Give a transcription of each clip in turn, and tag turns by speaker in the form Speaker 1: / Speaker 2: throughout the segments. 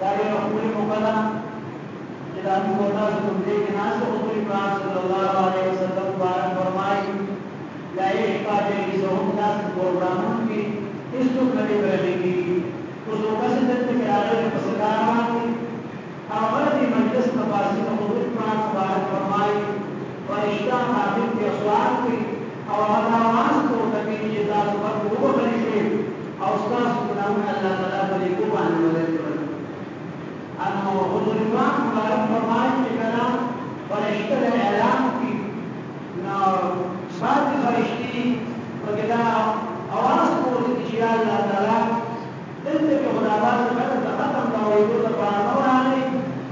Speaker 1: دا یو ښکلې موقع ده چې دا موږ او تاسو په دې کې ناست یو حضور پاک صلی الله علیه وسلم مبارک فرمایي یا یې شپاټې کې څه هم داسې پروګرامونه دي هېڅوک نه دی ویلی کېږي خو څو کسې دلته کې راغلي په څه کار روان دي او هغه دې مجلس ته پاسي د حضور پاک مبارک فرمایي فرشته حافظ کې سوال کوي او هغه دا وانس ته ورته کوي چې تاسو ورته وبخښل شئ او ستاسو ګناهونه الله تعالی په ليکو باندې بدل کړل انو حضور پاک مبارک فرمایي چې کله فرشته له اعلان کی نو بعضې فرشتي پکې دا اواز پورته کړي چې یا الله تعالی دلته کې خداباد ختم دا اورېدو لپاره نه راغلی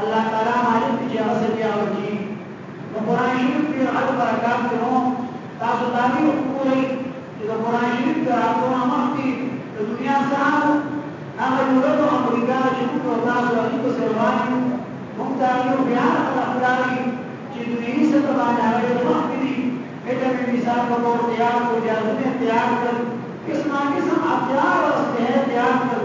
Speaker 1: الله تعالی مالک دی چې هغه څه بیا وکړي نو قرآن شریف کې هغه برکات دی نو تاسو دا وی وګورئ چې د قرآن شریف د راتلو نه مخکې د دنیا سره هغه یورپ او امریکا چې موږ او تاسو هغوی پسې روان یو موږ ته یو بیا خبره ښکاري چې دوی څه ته باندې هغه ډېر مخکې دي هېټه مې مثال په ډول تیار کړو جازونه یې تیار کړل قسما قسم هتیار او اسلحه یې تیار کړل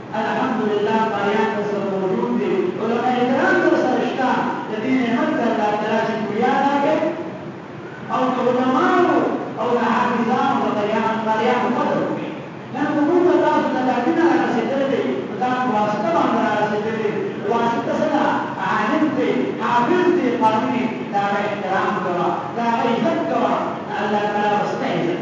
Speaker 1: الحمدلله باريان درسره موجود دي علماء کرام درسره شته د دې نعمت ته الله تعالی شکريا ادا کړئ او د علماو او د حافظانو د قريانو قاريانو قدر وکړئ نن خو موږ ته تاسو ته دا مینه رارسېدلې دی نو دا په واسطه باندې رارسېدلې واسطه څه ده عالم دی حافظ دی قاري دی د هغه احترام کوه د هغه عزت کوه الله تعالی به ستا عزت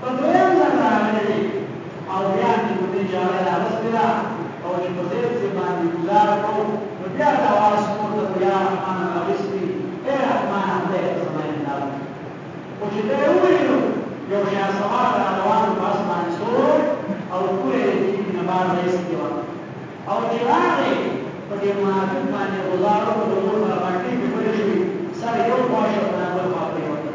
Speaker 1: په دویم ځل راغلي دي او بیا مې په دې جاله راغستې ده او چې په زید صیب باندې ګوزاره کوو نو بیا د اواز پورته کړو یا رحمانه راویستي ای رحمانه خدای ته زما امداد وکړي خو چې دا یې وویلو یو شهسوار را روان په اس باندې سور او توره یې د کلي نه بار ویستې وه او چې راغی په دې منافق باندې غزار وکړو د مور سره باندې پرې شوي سر یو خوا شو بل خوا پرېوتل